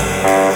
Bye.